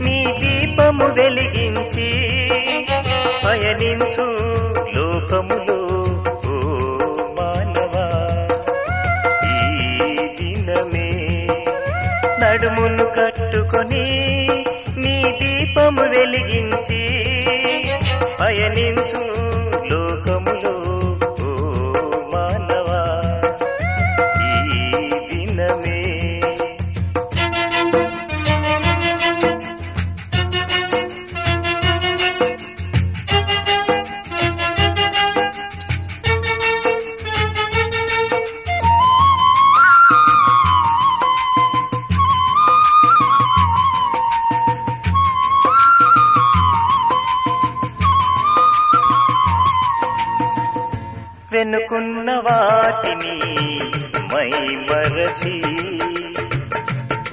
నీ దీపము వెలిగించి పయనించు లోకములో ఓ మానవా. ఈ దినమే నడుమును కట్టుకొని నీ దీపము వెలిగించి పయనించు లోకములో వెనుకున్న వాటిని మై మరచి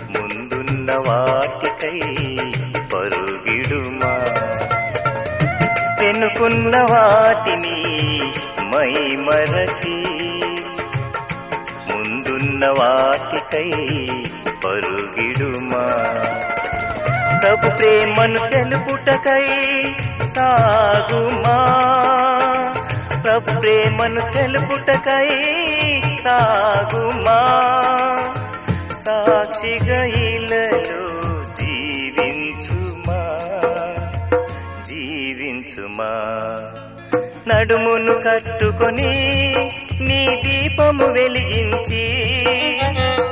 ముందున్న వాటికై పరుగిడుమా? వెనుకున్న వాటిని మై మరచి ముందున్న వాటికై పరుగిడుమా? ప్రభు ప్రేమను తెలుపుటకై సాగుమా? ప్రేమను తెలుపుటకై సాగుమా? సాక్షిగా ఇలలో జీవించుమా? జీవించుమా? నడుమును కట్టుకొని నీ దీపము వెలిగించి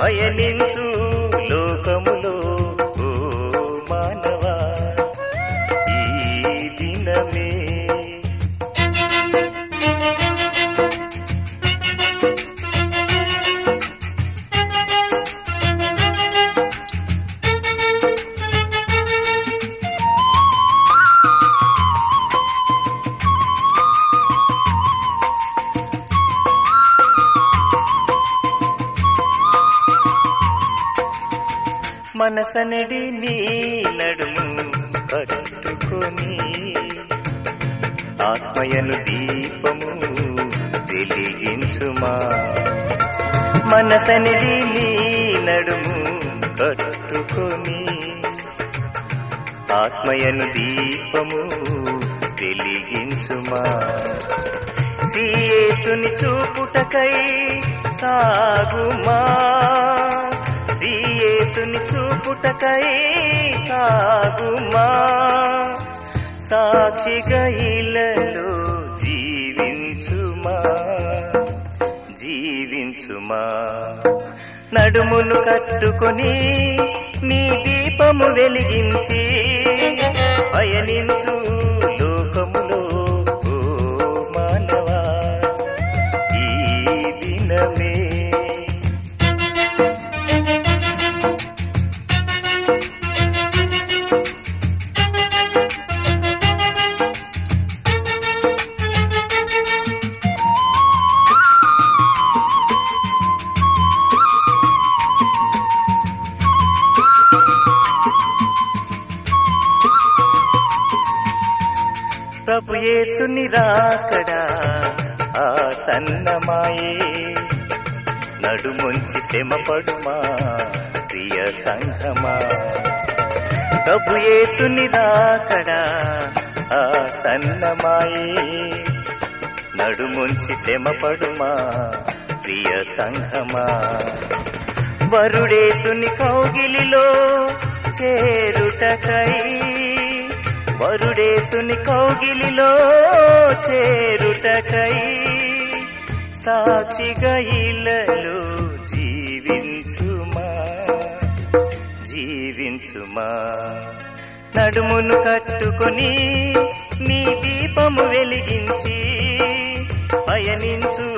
పయనించు మనసనడి నీ నడుము కట్టుకొని ఆత్మయను దీపము వెలిగించుమా? మనసనడి నీ నడుము కట్టుకొని ఆత్మయను దీపము వెలిగించుమా? శ్రీయేసుని చూపుటకై సాగుమా? శ్రీయేసుని చూపుటకై సాగుమా? సాక్షిగా ఇలా అమ్మా నడుమును కట్టుకొని నీ దీపము వెలిగించి పయనించు. యేసుని రాకడా ఆ సన్నమాయే. నడుముంచి శ్రమపడుమా ప్రియ సంఘమా ప్రభు యేసుని రాకడా ఆ సన్నమాయే. నడుముంచి శ్రమపడుమా ప్రియ సంఘమా వరుడేసుని కౌగిలిలో చేరుటకై వరుడేసుని కౌగిలిలో చేరుటకై సాక్షిగా ఇలలో జీవించుమా? జీవించుమా? నడుమును కట్టుకొని నీ దీపము వెలిగించి పయనించు